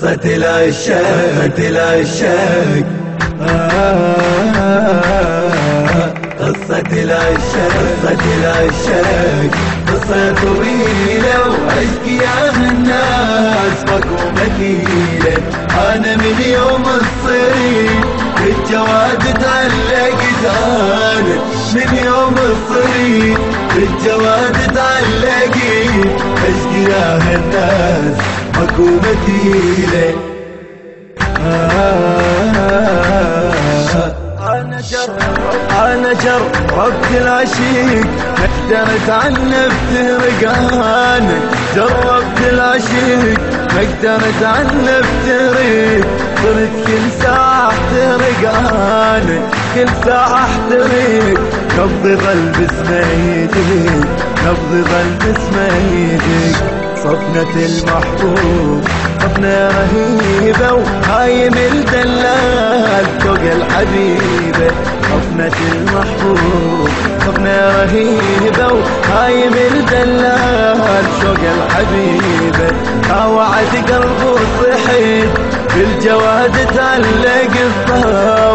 قصة العشاق العشاق قصة العشاق قصة العشاق قصة طويلة وعشق يا الناس. ماكو مثيلة أنا من يوم الصريح. بالجواد تعلقت أنا من يوم الصريح. بالجواد تعلقت عشق يا مثيلة أنا جرب أنا جربت العشيق ما قدرت عنه بترقانك جربت العشيق ما قدرت عنه بتريق صرت كل ساعة احترق كل ساعة احترق نبض قلب اسمه يديك نبض قلب اسمه يديك صفنة المحبوب صفنة رهيبة وهايم الدلال فوق الحبيبة صفنة المحبوب صفنة رهيبة وهايم الدلال فوق الحبيبة وعد قلبه صحيت بالجواد تعلق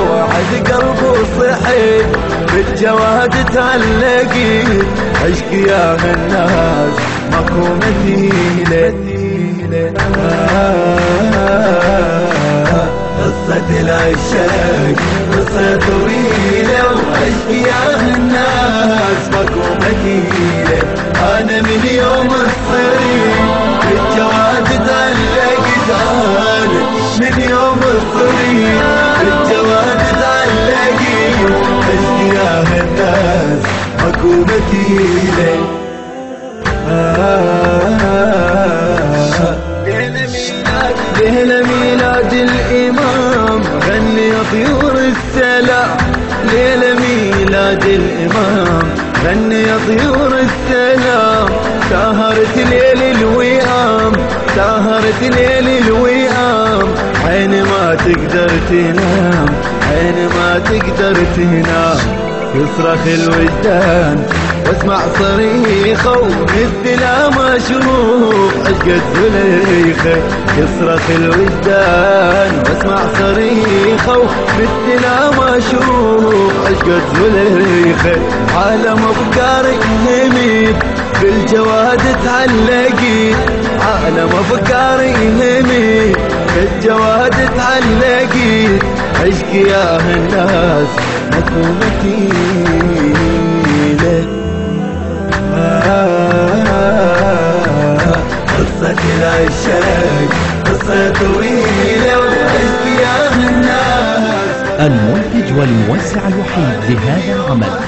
وعد قلبه صحيت بالجواد تعلقت عشق يا الناس مثيلة قصة العشاق قصة طويلة وعشق يا الناس مثيلة أنا من يوم الصريح بالجواد تعلقت أنا من يوم الصريح بالجواد تعلقت عشق يا الناس ماكو مثيلة ليلة ميلاد الإمام غني طيور السلام ليلة ميلاد الإمام غني طيور السلام. سهرت ليل الوئام سهرت ليل الوئام عين ما تقدر تنام عين ما تقدر تنام. يصرخ الوجدان واسمع صريخه ومثل ما أشوف عشقة زليخة يصرخ الوجدان واسمع صريخه ومثل ما أشوف عشقة زليخة عالم افكاري هميد بالجواد تعلقي عالم افكاري هميد بالجواد تعلقي عشق يا الناس قصة العشاق قصة طويلة يا الناس. المنتج والموزع الوحيد لهذا العمل.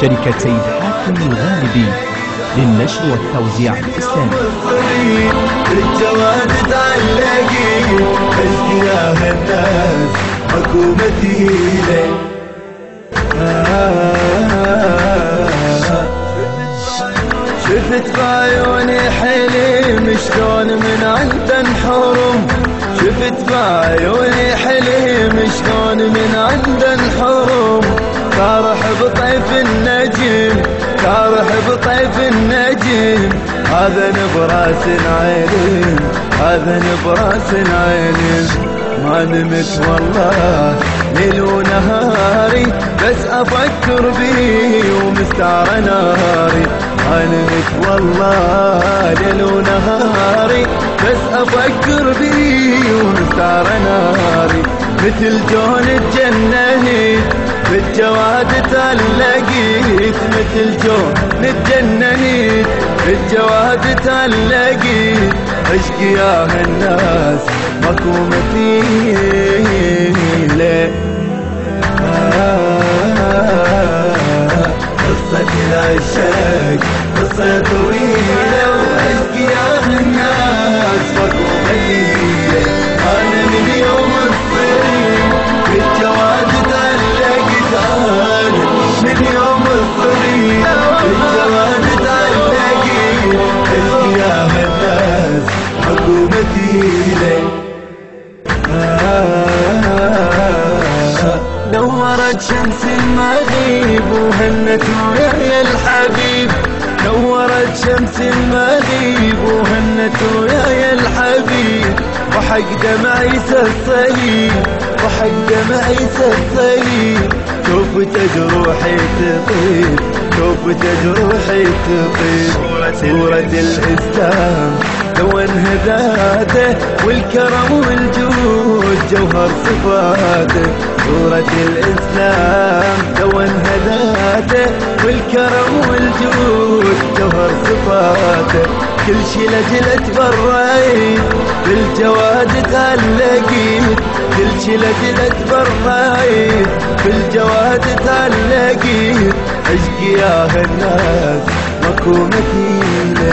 شركة سيد حاتم الغالبي للنشر والتوزيع الإسلامي. بالجواد تعلقي يا الناس ماكو مثيله شفت بعيوني حليم شلون من عند انحرم شفت بعيوني حليم شلون من عند انحرم فرح بطيف النجم فرح بطيف النجم هذا نبراس عيني هذا نبراس عيني. ما نمت والله ليل ونهاري بس أفكر بيه ومستعر ناري. ما نمت والله ليل ونهاري بس أفكر بيه ومستعر ناري. مثل جون تجننت بالجواد تلقيت. مثل جون تجننت بالجواد تلقيت. عشق يا الناس ماكو you. وهنت ويا الحبيب نورت شمس المغيب وهنت ويا الحبيب. وحق دم عيسى الصليب وحق دم عيسى الصليب شوف تجروحي تطيب شوف تجروحي تطيب. سورة الإسلام لونها ذاته والكرم والجود جوهر صفاته. سورة الإسلام لونها ذاته والكرم والجود جوهر صفاته. كل شي لجل تبريت بالجواد تعلقيت كل شي لجل تبريت بالجواد تعلقيت عشقي يا الناس ماكو مثيله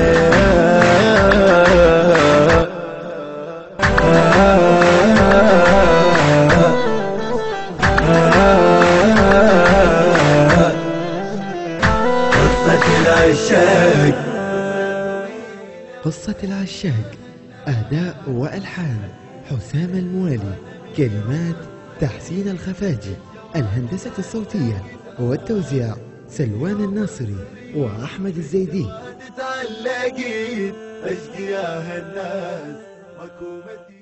قصة العشاق. قصة العشاق أداء وألحان. حسام الموالي كلمات تحسين الخفاجي. الهندسة الصوتية والتوزيع سلوان الناصري وأحمد الزيدي. هالناس ماكو مثيل